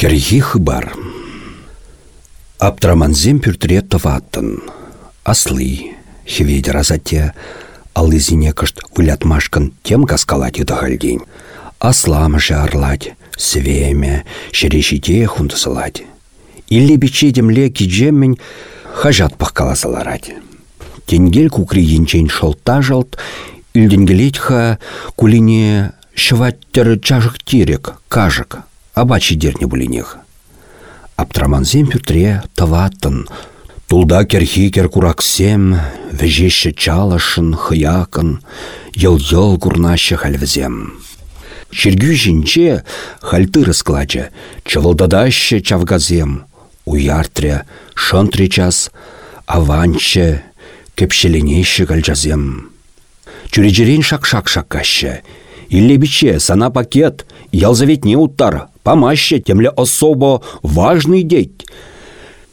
Керхи хыбар. Аптраманзем пюртре тываттын. Аслы, хеведер азатте, алызине кышт вылятмашкын тем юдахальдень. Аслам жарлать, свеме, шерешите хундысылать. Илли бичедемле киджеммен хажат пахкаласаларать. Тенгель кукри енчен шолта жалт, ха кулине шываттер чажық терек, кажық, абачи дерне булинех. Аптраманзем пютре таватын, Тулда керхи кер кураксем, вежеше чалашын, хыякын, йыл-йыл курнашы хальвзем. Шергю жинче хальтыры складча, чывылдадаще чавгазем, уяртре, шынтре час, аванче, кепшеленеше гальжазем. Чүрежерен шак-шак шаккаще, Иллебиче, сана пакет, ялзаветне уттар, помаще, темле особо важный деть.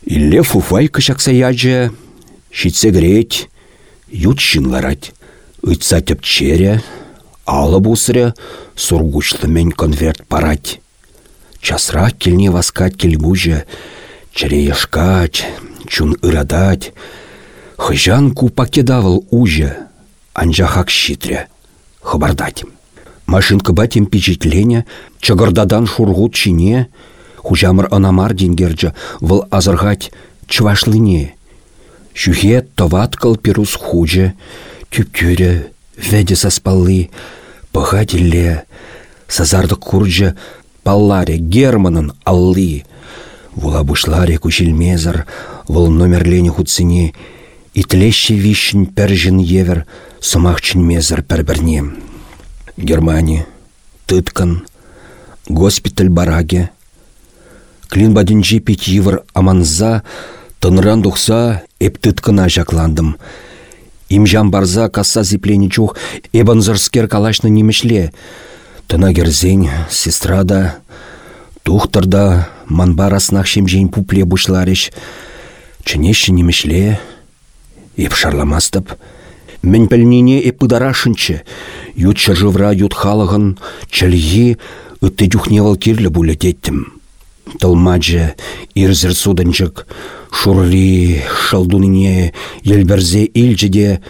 Илле фуфай кышакса яджа, щитсе греть, ют шинларать. Үтса тепчере, алы бусыре, сургучлымен конверт парать. Часра келне васкать кельбуже, череешкать, чун ырадать. Хыжан покидавал уже, анжахак щитре, хабардать. Машинка батем пичетлене, чагардадан шургут чине, Хужамыр анамар дингерджі выл азырғать чывашлыне. Шүхе товаткал перус хуже, түптүрі, веде саспаллы, пығадилле, сазарды курджы, палларе германын аллы. Вула бушларе кучилмезір, выл номерлене худсыне, итлеще вишін пәржін евер, сымақчын мезір пәрбірне. Германия, тыткан, госпиталь бараге, Клин пить йывыр аманза, тынран тухса эптыт кына жакландым. Имжан барза касса зиплени чух эбанзырскер калашны немешле. Тына герзень, сестра да, тухтыр да, манбар аснах шемжейн пупле немешле, еп шарламастып. Мен пәлнене эп пыдарашынчы, ют чыржывра ют халығын, чәлгі, үтті дюхневал кирлі булететтім. Тылмаджы ирзір суданчык, шурли шалдунине елберзе илчеде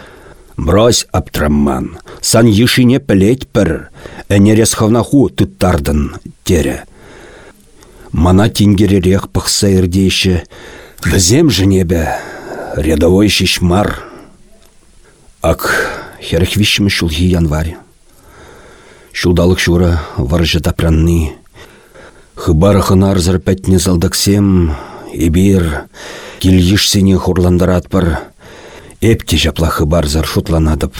Брось, аптрамман, сан ешине пілет пір, әнерес хавнаху тұттардын, тере. Мана тингеререк пықса ердейші, візем жынебе, рядовой шишмар. Ак, херхвишмі шулхи январь. Шулдалық шура варжы тапранны, Хыбар хынарзыр пәтне залдаксем, ебір, килгішсене хурландаратпыр. Эпте жапла хыбарзар шутланадып,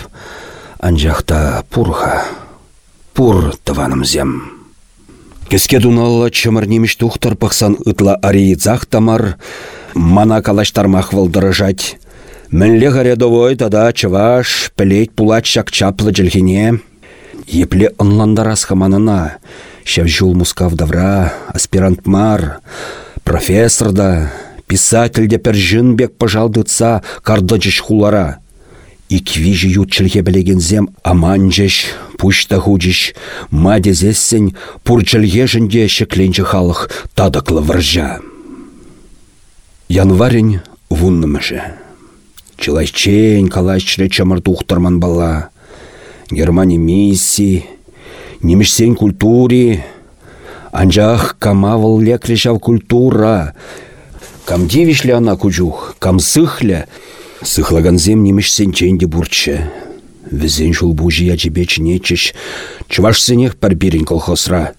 анжақта пурха, пур зем. Кеске дуналы чымыр немеш тухтар пықсан ытла ариецах тамар, мана калаштармах валдырыжать. Мінле гарядовой тада чываш, пілет пулат шак чаплы жылхине. Епле ынландарас хаманына, Шәв мускав давра, аспирант мар, профессор да, писатель де пержінбек пожалдыца кардычыш хулара. Иквижі ютчілге білегензем аманжеш, пушта худжеш, мадезессен пурчілге жінде шекленчі халық тадықлы варжа. Январень вуннымыжы. Чылайчен калайчры чамыр тухтарман бала. Германия миссии, немешсен культури, анжах камавыл лекрешав культура. Кам дивишле ана кучух, кам сыхля, сыхлаганзем немешсен ченде бурчы. Візен жул бужи ячебеч нечеш, чвашсенех парбирин колхозра.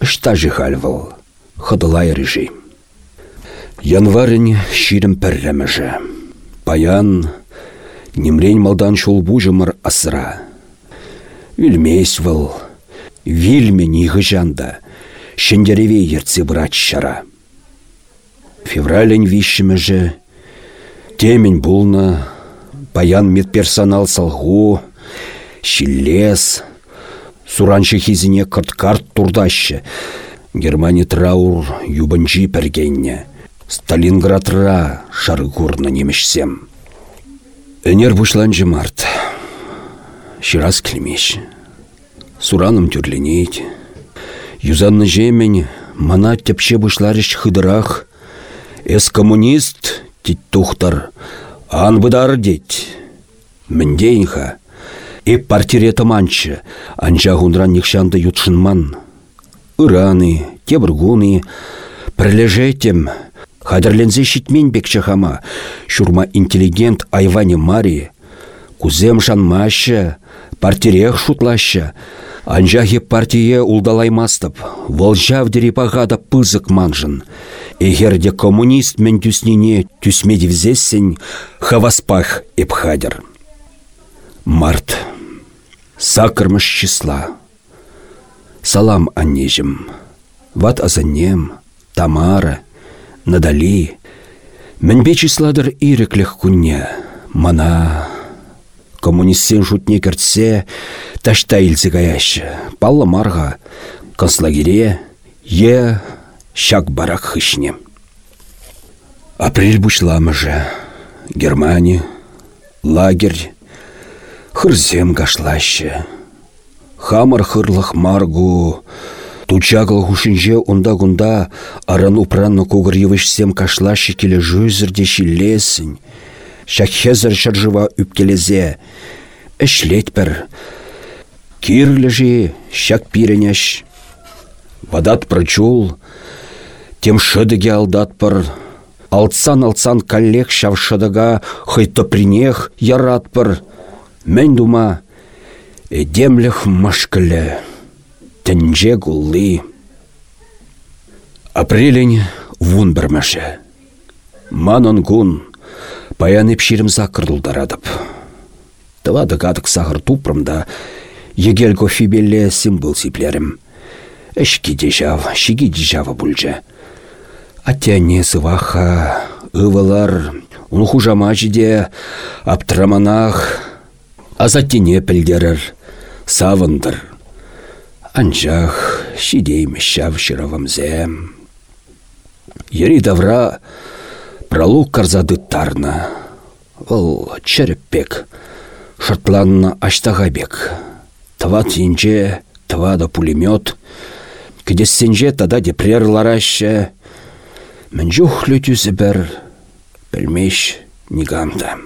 Шта же хальвал, ходылай режи. Январень ширім пәрремежі. Паян, немрень малдан шул бужымыр асыра. Вильмейс выл, вильме нихы жанда, шендереве ерце брать шара. Февралень же, темень булна, паян медперсонал салгу, шиллес, сураншы хизине кырт-карт турдашы, Германия траур юбанжи пергенне, Сталинградра шаргурна немешсем. Энер бушланжы март. Ширас клемеш. Сураным тюрленейт. Юзанны жемен мана тепше бұшларыш хыдырах. Эс коммунист, дит тухтар, ан бұдар дит. Міндейнха. И партиреті манчы, анжа ғунран нихшанды ютшынман. Ираны, тебіргуны, прилежетем, хадырлензе шитмен бекчі хама, шурма интеллигент айване мари, кузем жанмашы, партирех шутлашы, Анжахи партие улдалаймастып, волжав дерепағада пызык манжын. Егерде коммунист мен түснене түсмедевзессен хаваспах эпхадер. Март. Сакырмыш числа. Салам аннежім. Ват азаннем, Тамара, Надали. Мінбе числадыр ирекліх күнне. Мана, коммунистсен шутне кертсе, ташта илзе гаящы. Палла марға, концлагере, е шак барак хышне. Апрель бушламыжы. Германия, лагерь, хырзем гашлаще. Хамар хырлых маргу, Тучагыл хушинже онда-гунда аран упранны кугыр евішсем кашлашы келе жүзірде шиллесін. Шаххезір шыржыва үпкелезе. Эшлет бір. Кирлі шак пиренеш. Вадат прочул. Тем шыдыге алдат пыр. Алтсан-алтсан коллег шав шыдыга хыйты принех ярат пыр. Мен дума. Эдемліх машкілі. Тінже гулли. Апрелень вун бірмәші. Манон гун паян епшерім закырдылдарадып. Тывады гадық сағыр тупрымда егел кофибелле символ сиплерім. Эшки дежав, шиги дежавы бүлжі. Атяне сываха, ывалар, унхужама жиде, аптыраманах, азаттене пілдерір, савындыр. Анчах шав шыравымзем. Ери давра пралук карзады тарна. Вăл череппек, шыртланна аштаға бек. Тава тинче, тава да пулемет. Кедессенже тада депрер лараща. Мінжух лютюзі бір, білмеш нигамда.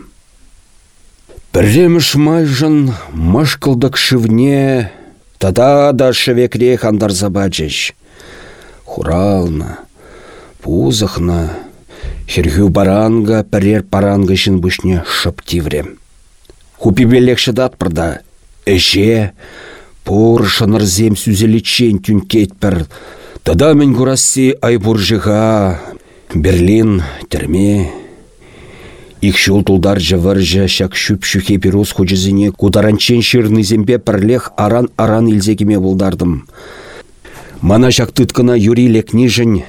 Бірреміш майжын машқылдық шывне, тада да шевекре хандар забачыш. Хурална, пузықна, хергю баранга, пірер паранга жын бүшне шып тивре. Хупибелек шыдат пырда, эже, пур шынырзем сүзелечен түнкетпір. Тада мен гурасси айбуржыға, Берлин, терме, Икшул тулдар жывыржы шак шүп шүхе пирус кударанчен шырны зембе пірлех аран-аран илзегіме булдардым. Мана шак тыткына юри лекнижін,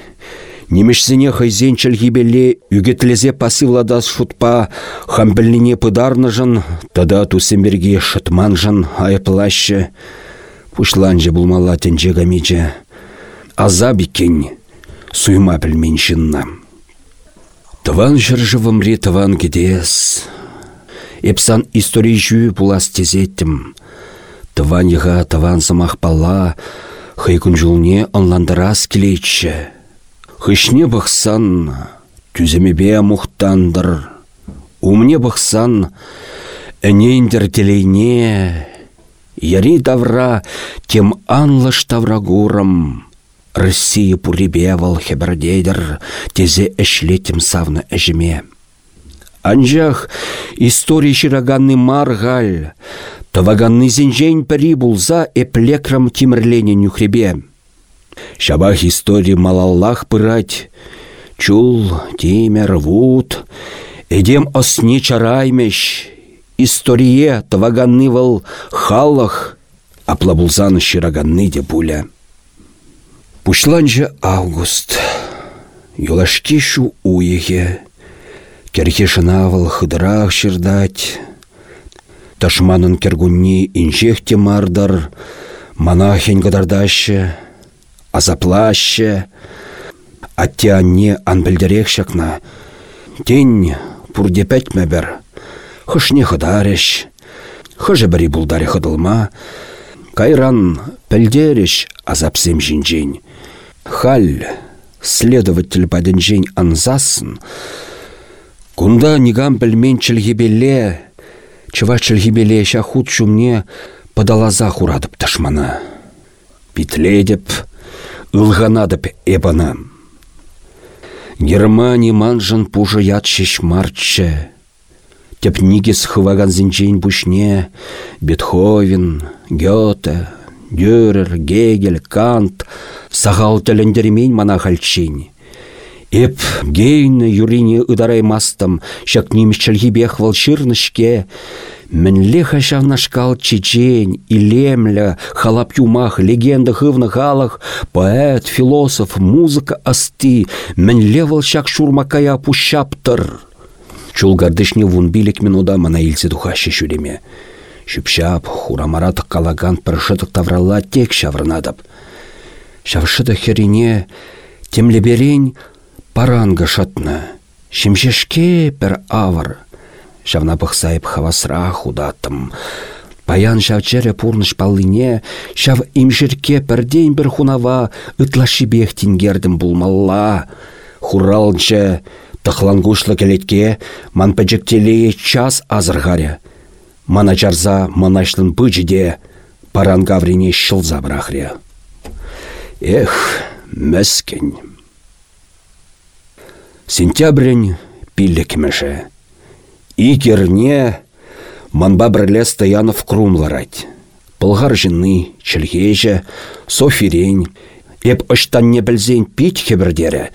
немешсене хайзен чілгибеле үгетлезе пасывладас шутпа хамбіліне пыдарныжын, тада тусемберге шытманжын айыплашы. Пушланжы булмала тенже гамиче. Аза бикен, суйма пілменшінна. Тыван жыржывымре тыван кедес. Эпсан историй жүй булас тезеттім. Тыван еға тыван замақ пала, хыйкун жулне онландырас келейтші. Хышне бұқсан, түземебе мұқтандыр. Умне бұқсан, әнендір телейне, Яри давра тем анлыш таврагурам. Россия пурибевал хебердейдер, тезе эшлетем савны әжіме. Анжах история шираганны маргаль, таваганны зенжен пәрі булза эплекрам тимірлене нюхребе. Шабах история малаллах пырать, чул, тимер, вуд, эдем осне чараймеш, историе таваганны вал халлах, аплабулзан шираганны де пуля. Пушланжы август. Юлашки шу уеге. Керхе шынавыл хыдырах шырдать. Ташманын кергунни инжех темардар. Монахень гадардашы. Азаплашы. Аттианне анбілдерек шакна. Тень пурде пәтмә бір. Хышне хыдареш. Хыжы бірі бұлдаре хыдылма. Кайран пілдереш азапсем жинжень. Халь, следователь паденжен анзасын, кунда нигам білмен чілгебеле, чыва чілгебеле шахут шумне падалаза хурадып ташмана. Питледіп, ылғанадып эбана. Германия манжын пужы ятшиш марчче. Теп нигес хываган зинчейн пушне, Бетховен, Гёте, Дюрер, Гегель, Кант, сағал тіліндермен мана хальчень. Эп гейні юрине ыдараймастым, шак немішчілгі бех волширнышке, Мінле хашавнашкал чечень, илемля, халап юмах, легенда хывны халах, поэт, философ, музыка асты, мінле волшак шурмакая пущаптыр. Чулгардышне вун билек минуда мана илсе духаще шүреме. Шүпшап, хурамарат калаган пыршытық тавралла тек шаврнадып. Шавшыды херине темлеберень паранга шатны. Шимшешке пер авар. Шавна пықсайып хавасра худатым. Паян шавчере пурныш паллине, шав имшерке пірдейн бір хунава ытлаши бехтингердім булмалла. Хуралынче тықлангушлы келетке ман пәжіктелее час азырғаря. Мана жарза манашлын паран гаврине шылза бірахря. Эх, мәскен. Сентябрень пиллек Икерне манба бірле Стоянов крумларать. Пылғар жыны, чілгежі, софирень, еп не білзен хебірдері.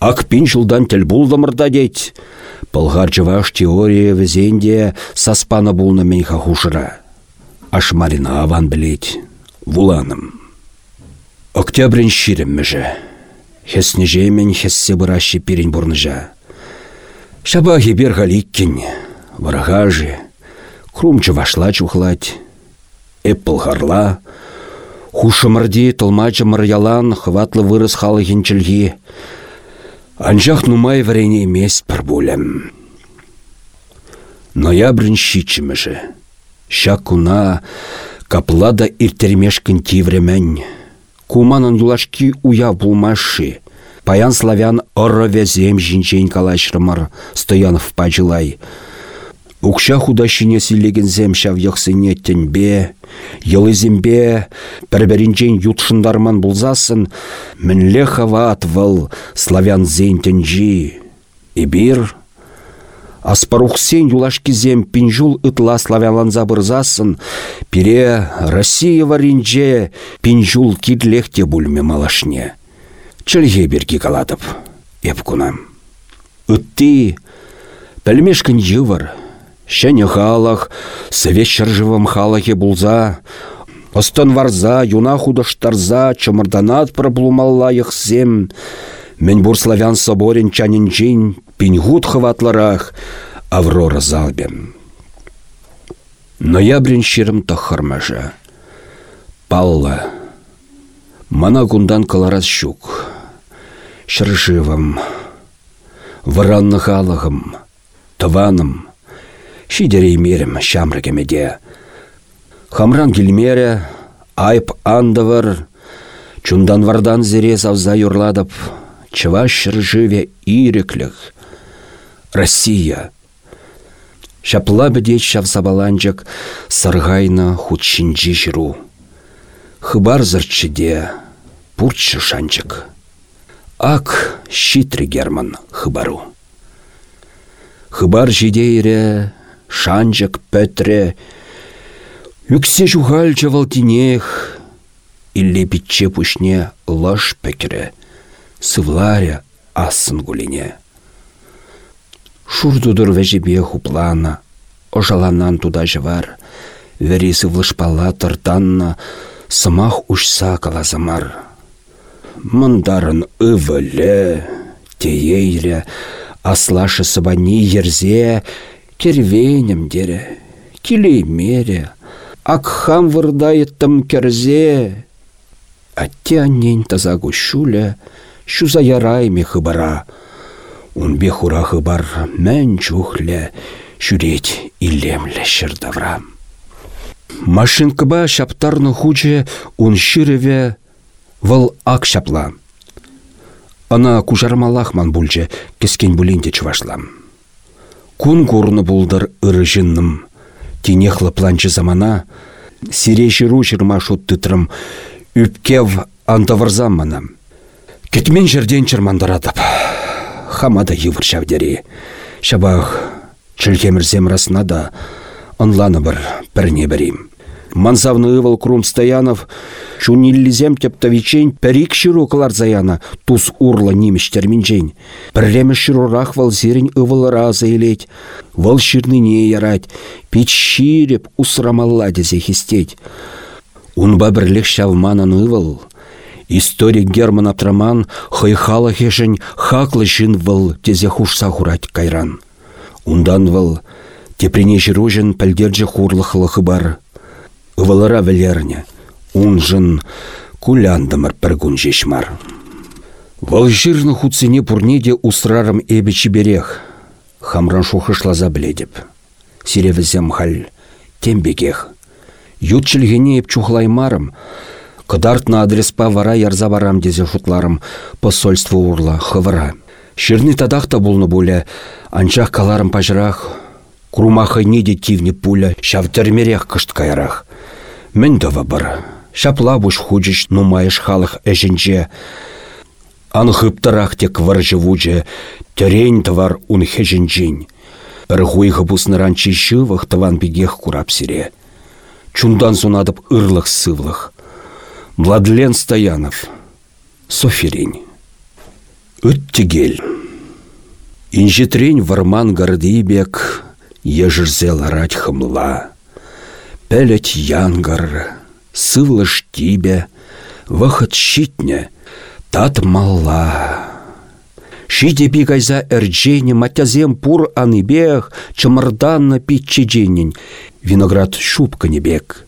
Ак пин жылдан тіл бұлдымырда дейт. Пылғар жываш теория візенде саспана бұлны мен хахушыра. Ашмарина аван білет. Вуланым. Октябрин ширім мүжі. Хесне мен хессе бұрашы пирин бұрныжа. Шаба хебер галиккин, варагажы, крумчы вашла чухлать, эппл харла, хушымырди тылмачы ялан хватлы вырыс халы хинчілгі, анжақ нумай варене емес пір бөлем. Ноябрін шичіміжі, шакуна каплада иртермешкін тивремен, куманын юлашки уя булмашы, Паян славян ұры везем жинчен калашрымыр Стоянов пажилай. Укша худа шине зем шав йықсыне тінбе, Йылызембе пәрбәрінчен ютшындарман бұлзасын, Мінле хават выл славян зен тінжи. Ибир, Аспарухсен юлашкизем пинжул ытла славянланза бұрзасын, Пире Россия варинже пинжул кидлехте бульме малашне. Чілге берге каладып, еп. Үтті, пәлмешкін жывыр, шәне халах, совет шыржывым халахе булза, Остан варза, юна худыштарза, чымырданат проблумалла йықсем, Мен бур славян соборен чанинчен, пиньгут хватларах, Аврора залбем. Ноябрин ширым тахырмажа. Палла. Мана гундан каларас щук шыршывым, варанны халығым, тываным, шидерей мерім шамрыкемеде. Хамран келмере, айп андывыр, чундан вардан зере завза юрладып, чыва шыржыве иреклік. Россия. Шапла бідет шавсабаланчык сарғайна худшинчи жиру. Хыбар зырчыде, пурчы шанчык. Ак щитрі герман хыбару. Хыбар жидейре, шанжак пөтре, Үксе жухал валтинех, Илле питче пушне лаш пекре, Сывларя асын гулине. Шурдудыр вәжібе хуплана, Ожаланан туда жывар, Вәри сывлышпала тыртанна, Сымах ушса калазамар мындарын ывылі, тейейрі, аслашы сыбани ерзе, кервенем дере, мере, акхам вырдайыттым керзе. Атте аннен таза гушуля, шуза ярайме хыбара. Унбе хура хыбар мән чухле, шүрет илемле Машинкаба шаптарны хуче ун ширеве Вăл ак çапла. Ана кужармалахман бульче кескен буленде чувашлам. Кун курны булдыр ыры жынным. Тинехлы планчы замана, сире жиру жырма тытрым, үпкев антавырзам мана. Кетмен жерден чырмандаратып. Хамада йывыр шавдері. Шабах чілкемірзем расна да, онланы бір, бірне бірім. Мансавны ывал крум стоянов, шуниллизем тептовичень пәрик шыру заяна, туз урла нимеш терминчень. Пірремі шырурах вал зерень елеть, вал не ярать, пич ширеп усрамалла дезе хистеть. Унба бірлік шавманан ывал, Историк Герман Аптраман хайхала хешень хаклы жын выл тезе хушса хурать кайран. Ундан выл, тепрене жиружен пәлдерже хурлықлықы бар. Ывалара вілерне, унжын куляндымыр бір күн жешмар. Вал хуцене пурнеде усрарым эбі берех, хамран шухышлаза біледіп. Сиревізем хал, тембекех. Ютчілгене еп чухлаймарым, Кыдартна адреспа вара ярза барам дезе шутларым посольство урла, хывыра. Ширни тадақта булны буле, анчах каларым пажырах, Крумахы неде тивне пуля, шавтермерех кышт кайрах. Мен дова бар. Шапла буш худжиш нумайыш халық әжінже. Анхыптарах тек вар живуче, терень товар ун хежінжін. Бір хуйғы бұсныран чишывых тыван бігех курап сире. Чундан сунадып ырлық сывлық. Владлен Стоянов. Соферень. Үттігел. Инжетрень варман гардибек, ежірзел арать хымла. Пелет янгар, сывлыш тибе, вахыт щитне, тат мала. Шиде бигайза эрджене матязем пур аныбех, чымырданна питчедженен, виноград шубка небек.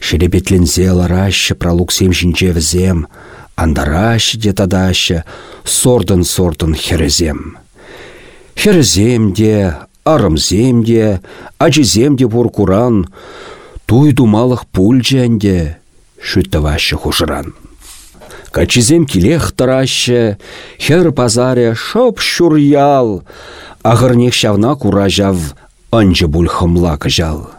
Шеребетлензе лараще пролуксем жінчевзем, андараще де тадаще, сордын-сордын херезем. Херезем де, арымзем де, ачызем де куран, туй думалық пульченде, шүттаваще хушыран. Качизем килех тараще, хер пазаре шоп шурял, ағырнех шавна куражав, анчы буль хымла кажал.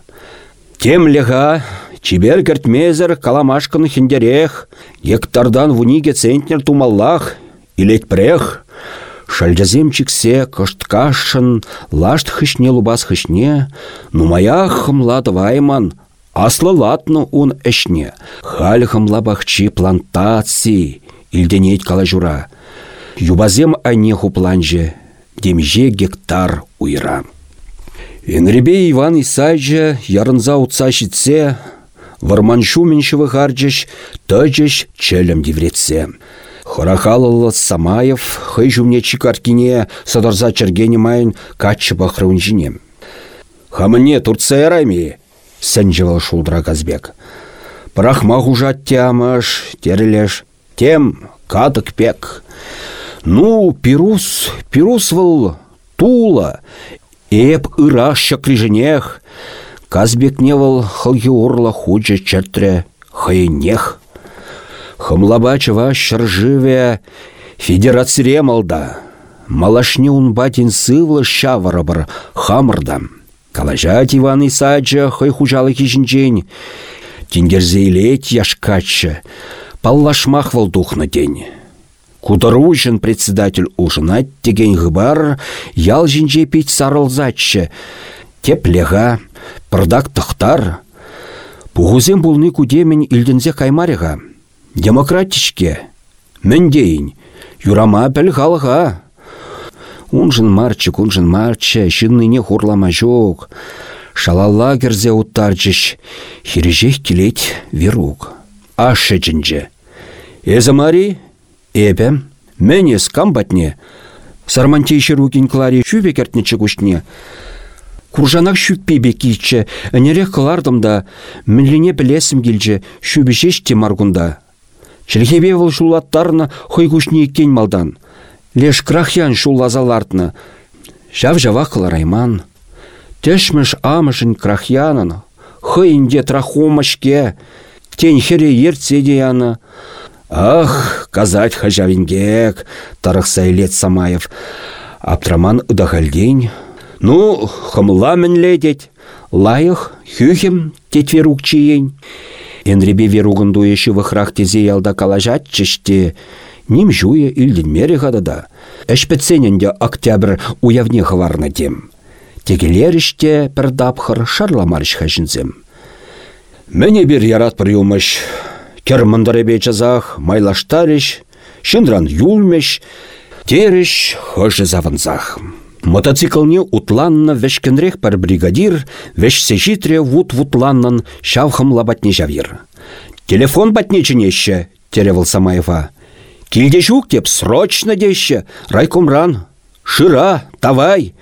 Тем лега, чибер кертмезер каламашкын хиндерех, ектардан вуниге центнер тумаллах, илет прех, Шальжазем чиксе кашын, лашт хышне лубас хышне, нумая хымла вайман, Аслы латны ун эшне, халі хымла бахчи плантации, илденет кала жура. Юбазем анеху планже, демже гектар уйра. Энребе Иван Исайджа ярынза утса щитсе, варманшу меншевы харджыш, тăчăш челем дивретсе. Хорахалылы Самаев хый жумне чикаркине садарза чергене майын каччы бахрывын Хамыне Турция сәнжевал шулдра казбек. Прахма хужат тямаш, терелеш, тем катык пек. Ну, пирус, пирус выл, тула, эп ыраш чакриженех, казбек не выл хылги урла худжа чертре, хайнех. Хымлаба чыва шыржыве федерацире малда. Малашне батин сывлы шаварабыр хамырдам. Калажат Иван Исаджа хой хужалы кишінчен. Тенгерзейлет яшкачча. Паллашмах волдухна день. Кударужын председатель ужинать деген гыбар ял жинже пить сарылзатчы. Теплеға, пырдак тұқтар. Пуғызен бұлны кудемін илдінзе каймареға. Демократичке. Міндейін. Юрама халыға. Унжын марчы, унжын марчы, не хурлама жоқ. Шалалла керзе уттарчыш, хирежех келет верук. Ашы жінже. Эзі мари, эбем, мәне скамбатне. Сармантейші ругин клари шүбе кертнечі күшне. Куржанақ шүппе бекейчі, әнерек қылардым мүліне білесім келчі, шүбішеш темаргунда. Шілхебе выл шулаттарына хой күшне еккен малдан. Леш крахян шуллазалартны. Жав жава райман. Тешміш амышын крахянын. Хыйнде трахомашке. Тень хере ертсе яны. Ах, казать хажавингек, тарықса илет Самаев. Аптраман ұдағалден. Ну, хымла ледет. Лайық, хюхем, тет верук чиен. Энребе веругын дуеші вықрақ тезе ялда калажат чеште. Ним жуе илденмере да. Әшпетсененде октябрь уявне хварна тем. Тегелеріште пірдапхыр шарламарш хажынзем. Мәне бір ярат бір юмыш. Кер мындыребе жазақ, майлаштарыш, шындран юлмеш, тереш хыжы завынзах. Мотоциклне утланна вешкенрех пар бригадир, веш сежитре вут-вутланнан шавхам лабатне жавир. Телефон батнеченеще, теревал Самаева. Килде жук деп срочно деще, райкомран. Шыра, давай.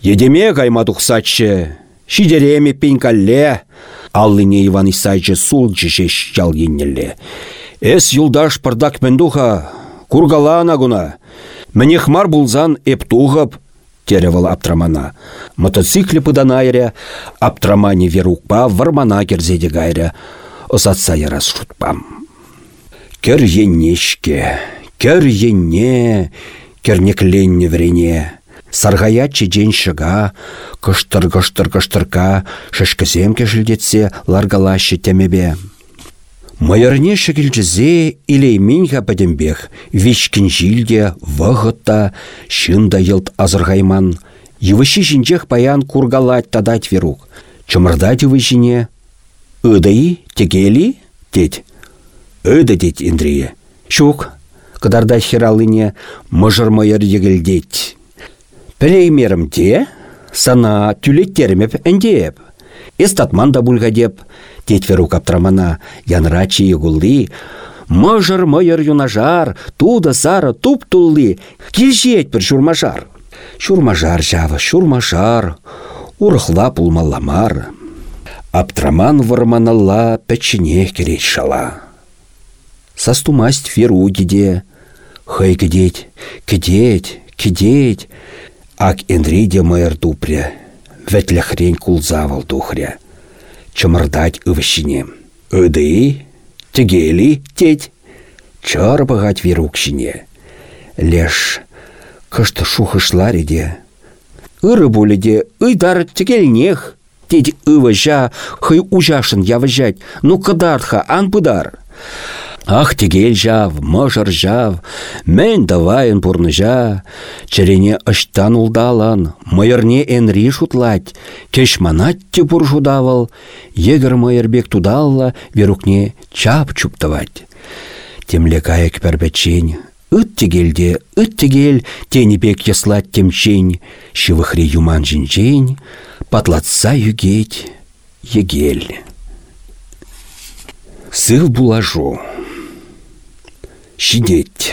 Едеме гайма тухсачче, шидереме пенькалле, Аллине Иван Исайчы сул жешеш жал еннелле. Эс юлдаш пырдак мендуха, кургалана гуна. Мне хмар булзан эп туғып, теревал аптрамана. Мотоцикле пыданайря, аптрамане верукпа вармана керзеде гайря. Озатса. Кер еннешке, кер енне, кернекленне врене. Сарғая чеден шыға, кыштыр-кыштыр-кыштырка, шышкызем кешілдетсе ларгалашы темебе. Майырне шекілчізе илейменға бәдімбех, вешкін жилде, вғытта, шында елт азырғайман. Евыші жінжех паян кургалать тадать верук. Чымырдать евышіне, ыдайы, тегели, дед. Ыды дед Индрие. Шук, кадарда хиралыне, мұжыр майыр егілдеть. Піреймерімде, сана түлектеріміп әндеп. Эстатман да деп, тетверу каптрамана янрачи егулли, Мыжыр мыйыр юнажар, туда сара туп тулли, килжет бір шурмажар. Шурмажар жавы, шурмажар, урыхла пулмалламар. Аптраман варманалла пәчіне керет шала. Састумасть феру гиде, хай кедеть, кедеть, кедеть, Ак энриде майыр тупря, вәтлі хрень кулзавал тухря. Чымырдать ывышине. Ыды, тегели, теть. Чар бағать верукшине. Леш, кышты шухышлариде. Ыры боледе, ыйдар тегелнех. Теть ывыжа, хый ужашын явыжать, ну кыдартха ан пыдар. Ах тегел жав, мыжыр жав, мен давайын пурныжа, черене ыштан улдалан, майырне энри шутлать, кеш манатте пуржудавал, егір майырбек тудалла, верукне чап чуптавать. Темле каяк пербечень, Үт тегелде, үт тегел, тенебек яслать темчень, шивыхри юман жинчень, патлатса югеть, егель. Сыл булажу. Шидеть.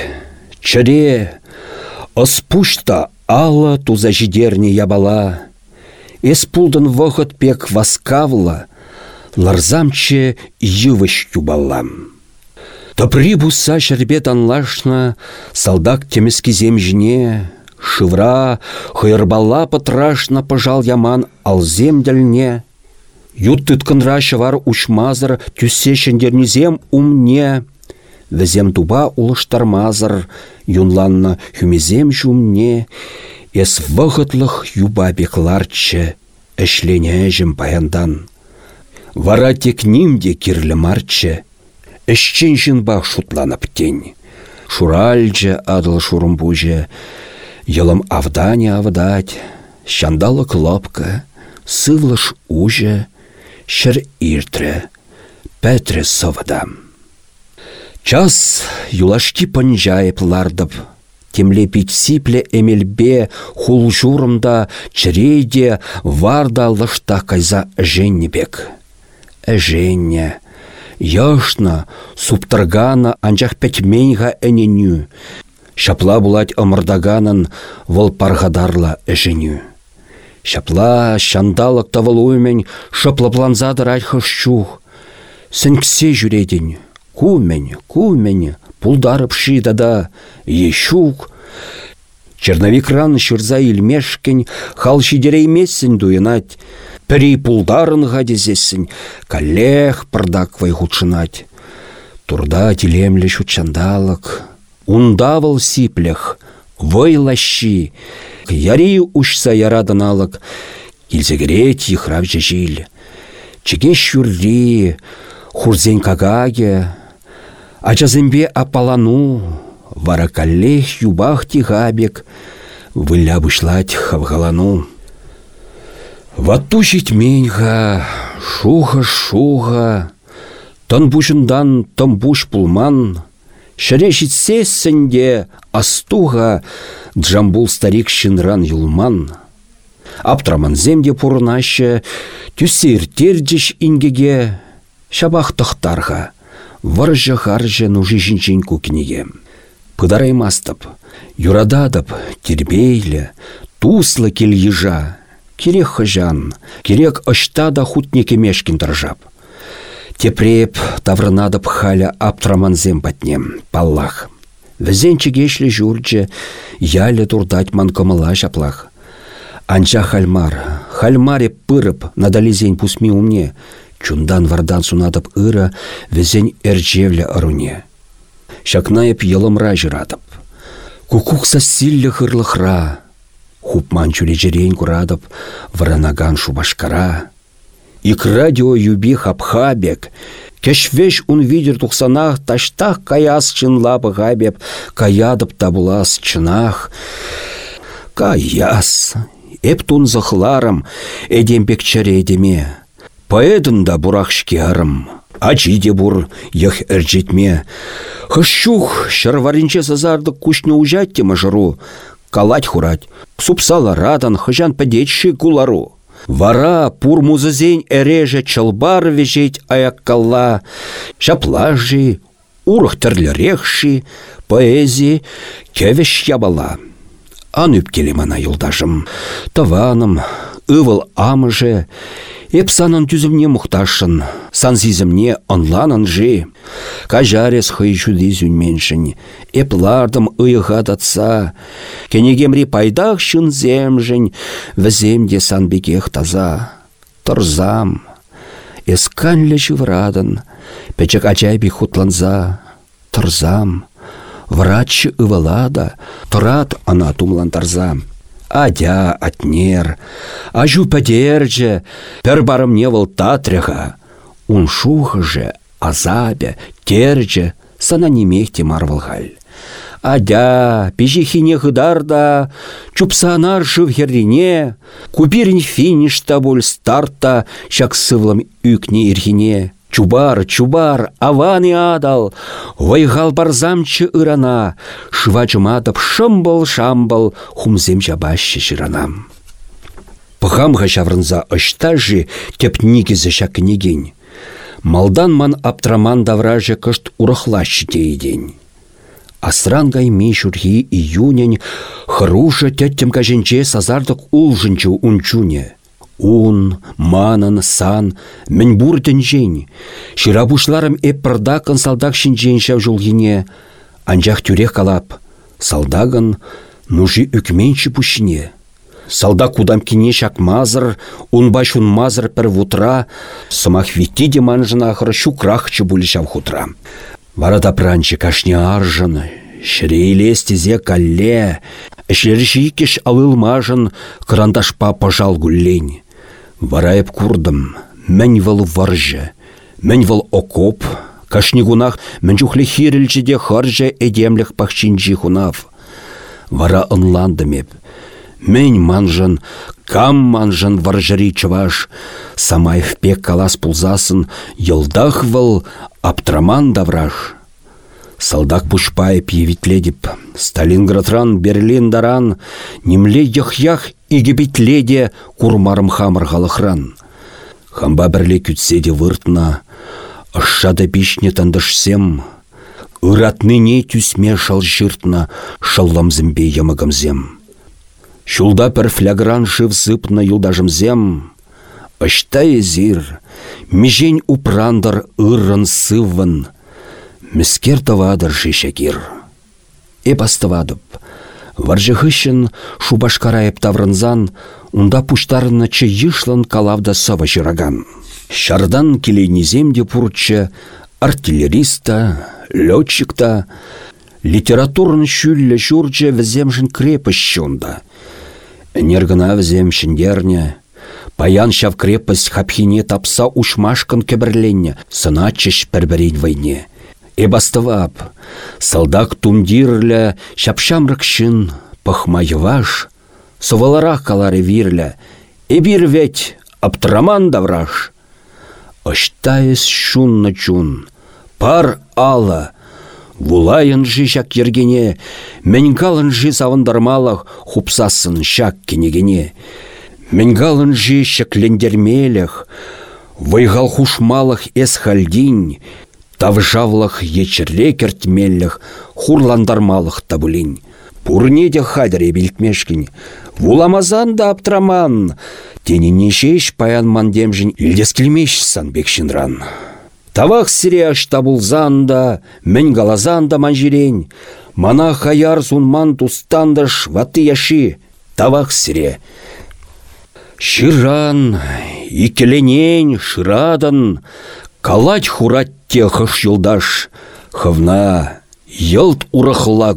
Чаре. Оспушта ала туза жидерне ябала. Эс вохот пек васкавла. Ларзамче ювыш юбалам. Топри буса шербет анлашна, Салдак темески земжне, Шывра, хыйырбалла пытрашна пожал яман алзем дәлне. Ют тыткынра шывар учмазыр, Тюссе шендернізем умне. Візем туба улыштармазыр, юнланна хүмезем жумне, ес вғытлық юба бекларчы, әшлене паяндан. Вара тек нимде кирлі марчы, әшчен жынбақ шутланып тень. Шуральчы адыл шурымбужы, Йылым авдане авдать, Шандалы клопка, сывлыш уже, Шыр иртре, пәтре совадам. Час юлашки пынжайып лардып. Темле сипле эмелбе хул журымда чрейде варда лышта кайза женнебек. Әженне. Яшна, суптыргана анчах пәтменға әненю. Шапла булать ымырдаганын вол паргадарла әженю. Шапла шандалык тавылуымен шыплапланзадыр айхышчух. Сінксе жүреден, Кумен, кумен, пулдарып шидада, ешук. Черновик ран шырза илмешкен, хал шидереймесін дуйынать. Пірі пулдарын гадезесін, калех пырдаквай худшынать. Турда тилемлі шутчандалық, ундавыл сиплех, вайлащи, яри ушса ярадыналык, илзегере тихрав жежил. Чеге шүрри, хурзен кагаге, ачазымбе апалану, вара каллех юбах тихабек, вылля бұшлать хавгалану. Ваттушить меньха, шуха-шуха, тон бушындан тон буш пулман, сессенде астуға джамбул старик шинран юлман. Аптраман земде пурнашы, түсер тердіш ингеге, шабақ тұқтарға, варжы харжы нужи жінчен көкінеге. Пыдараймастып, юрададып, тербейлі, туслы кел ежа, керек хыжан, керек ышта да хутнеке мешкін тұржап. Тепреп таврынадып халя аптраманзем патнем, паллах. Візен чегешлі жүрчі, ялі турдать ман кымыла шаплах. Анча хальмар, хальмаре пырып, надализен пусми умне, чундан вардан сунадып ыра, візен эрчевлі ыруне. Шакнайып йылымра жырадып. Кукукса силлі хырлыхра, хупман чурежерен курадып, варанаган шубашкара. Ик радио юби хапхабек, Кешвеш ун видер тухсанах таштах каяс чынлапы гайбеп, каядып табулас чынах. Каяс, эп тун захларым, эдемпек. Поэдын да бурах шкиарым. Ачи де бур, ех эрджетме. Хыщух, шарваринче сазарды кушны ужатте мажыру. Калать хурать, супсала радан, хыжан падетші кулару. Вара пур музызень эреже чылбар вежет аяккалла, шаплажи, урых тірлерехші, поэзи кевеш ябала. Ан үпкелі мана юлдашым, таваным, ывыл амыжы, Эп санын түзімне мұқташын, сан зизімне онланын жи. Кажарес хый жүді зүнменшін, эп лардым ұйыға датса, кенегемри пайдақ шын земжін, віземде сан бекех таза. Тұрзам, эсканлі жыврадын, пәчік ачайбі хутланза. Тұрзам, врачы ывалада, тұрат ана тумлантарзам адя атнер, ажу пәдерже, барым не выл татряға, ун шухыже, азабе, терже, сана немехте. Адя, пежихине хыдарда, чупсанар жыв херрине, купирін финишта боль старта, шак сывлам үкне ирхине. Чубар, чубар, аваны адал, вайғал барзамчы ырана, шывачыматып шымбыл-шамбыл, хумзем жабашы жыранам. Пыхамға шаврынза ыштажы теп нигізі шакынеген. Малдан ман аптраман давражы кышт урахлашы дейден. Асрангай ми шурхи июнень хруша теттем каженче сазардық улжынчы унчуне. Ун, манын, сан, мін бурден жен. Ширабушларым эп пырдакын салдак шинжен шав жулгине. Анжақ тюрех калап. Салдагын нужи үкменші пушине. Салдак кудам кине шак мазыр, баш ун мазыр пір вутра, сымах витти де манжын ахыр шукрахчы шав хутра. Варада пранчы кашне аржын, шірейлестезе калле, Эшлерші кеш алылмажын, крандашпа пожал гуллень. Варайып курдым, мән вăл варжы, мән вăл окоп, кашнигунах мән чухлі хирілчіде харжы эдемліх пахчинчи хунав. Вара ынландымеп, Мен манжын, кам манжын варжари чываш, Самайf пек калас пулзасын, йылдах вăл аптраман давраш. Салдак пушпайып евитледіп, Сталинградран, Берлин даран, Немле йых-ях игебитледе курмарым хамыр халықран. Хамба бірле күтседе выртна, Ашшада бишне тандышсем, Ыратныне түсме шал жыртна, Шалламзымбе ямыгымзем. Шулда пір флягран жив зыпна юлдажымзем, Ашта езир, межень упрандар ырын сывын, Міскер тавадыр шешекір. Эп астывадып. Варжығышын шубашкарайып таврынзан, унда пуштарына чыйышлын калавда сава жыраган. Шардан келейнеземде пурчы, артиллериста, летчикта, литературын шүллі жүрже віземшін крепіш шунда. Энергіна візем шіндерне, паян шав крепость хапхине тапса ушмашкан кебірленне, сыначыш пәрбәрін вайне. Эбастывап, салдак тумдирлі, шапшамрык шын, пахмайваш, соваларах калары вирлі, эбир ведь аптраман давраш. Ыштайыз шунны чун, пар ала, Вулайын жи жак ергене, Менгалын жи савындармалах хупсасын шак кенегене. Менгалын жи шаклендермелях, Вайгал хушмалах эс хальдинь, Тавжавлах ечерле кертмеллях, Хурландармалах табулинь. Пурнеде хадре билтмешкин, Вуламазан да аптраман, Тені нешеш паян мандемжін илдескілмеш санбекшінран. Тавах сире аштабулзанда, мен галазанда манжирен, мана хаяр сунман тустандыш ваты яши, тавах сире. Ширан, икеленен, шырадан, калать хурат техыш юлдаш, хывна, йылт урахла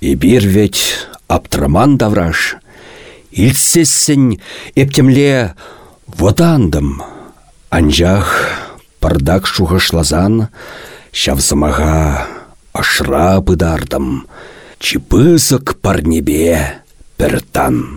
и бир ведь аптраман давраш, Илсессін эптемле водандым, анжах пардак шухашлазан, шавзымаға ашра пыдардым, чипысык парнебе бір тан.